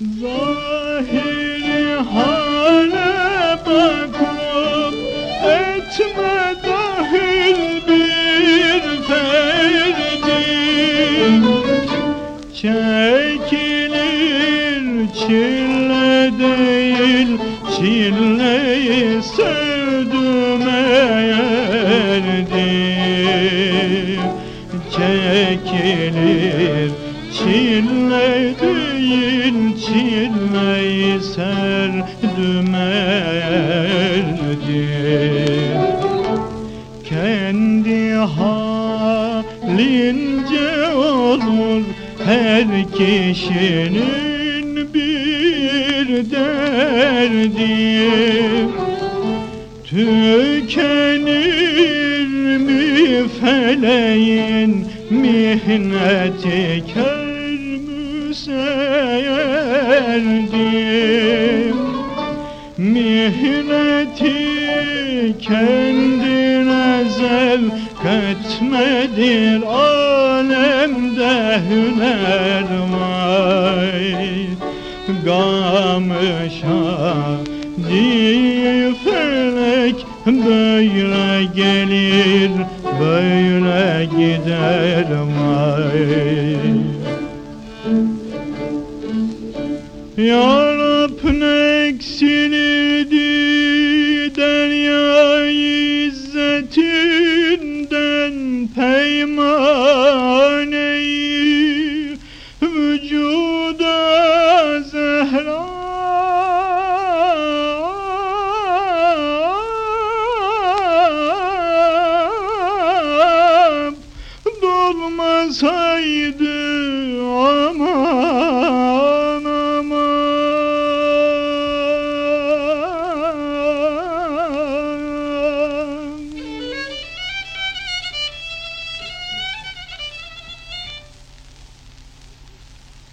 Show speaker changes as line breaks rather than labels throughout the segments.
Zahiri hale bakıp etme dahil bir ferdi Çekilir çile değil çileyi sevdüme erdi Çekilir çile değil çileyi serdüm erdi Kendi halince olur her kişinin bir derdi. Tükenir mi feleğin mihneti kör müseyerdi Mihneti kendine zevk etmedir alemde hüner vay Gamışa di felek böyle gelir böyle gider vay Ya Rab ne eksilirdi dolmasaydı aman aman.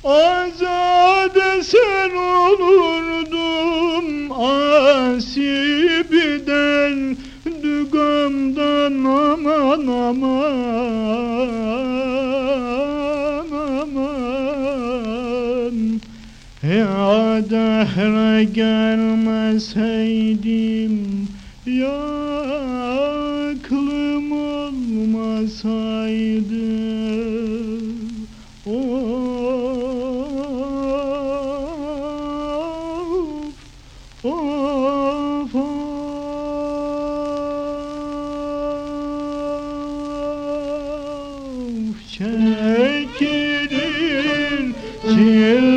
Azade sen olurdum Ya dehre gelmeseydim Ya aklım olmasaydı. Of, of, of. Çekilir çile